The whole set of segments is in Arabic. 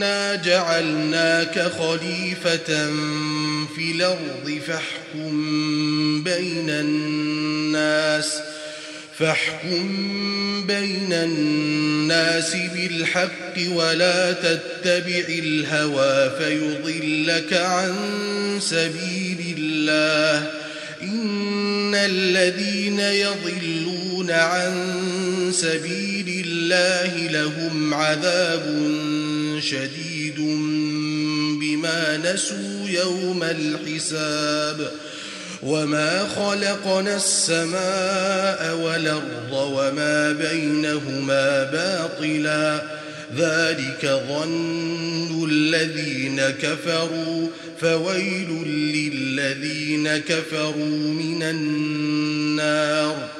إنا جعلناك خليفة في الأرض فاحكم بين الناس فاحكم بين الناس بالحق ولا تتبع الهوى فيضلك عن سبيل الله إن الذين يضلون عن سبيل الله لهم عذاب شديد بما نسوا يوم الحساب وما خلقنا السماء والأرض وما بينهما باطلا ذلك ظن الذين كفروا فويل للذين كفروا من النار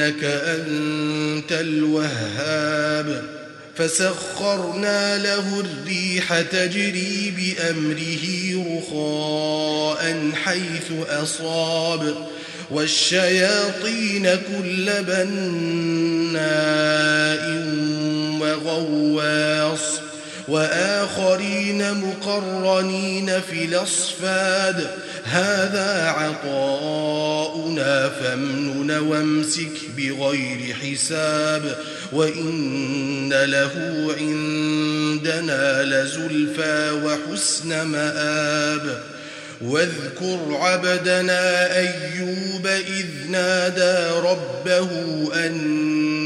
إنك أنت الوهاب. فسخرنا له الريح تجري بأمره رخاء حيث أصاب. والشياطين كل بناء وغواص. وآخرين مقرنين في الأصفاد. هذا عطاؤنا فامنن وامسك بغير حساب. وإن له عندنا لزلفى وحسن مآب. واذكر عبدنا أيوب إذ نادى ربه أني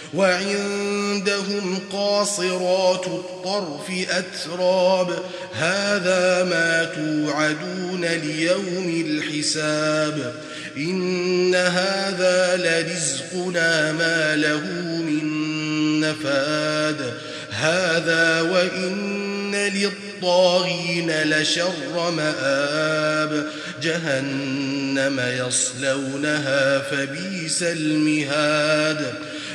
وعندهم قاصرات الطرف أتراب هذا ما توعدون ليوم الحساب إن هذا لرزقنا ما له من نفاد هذا وإن للطاغين لشر مآب جهنم يصلونها فبيس المهاد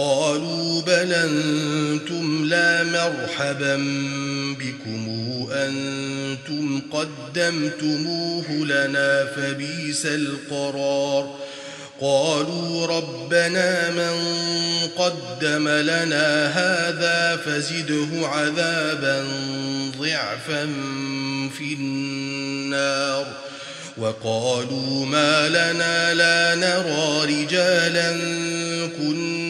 قالوا بل أنتم لا مرحبا بكم أنتم قدمتموه لنا فبيس القرار قالوا ربنا من قدم لنا هذا فزده عذابا ضعفا في النار وقالوا ما لنا لا نرى رجالا كنا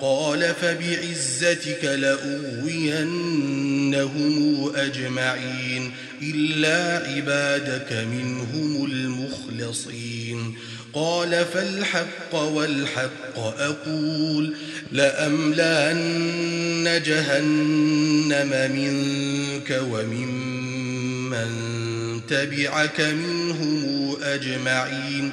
قال فبعزتك لأغوينهم أجمعين إلا عبادك منهم المخلصين قال فالحق والحق أقول لأملأن جهنم منك وممن تبعك منهم أجمعين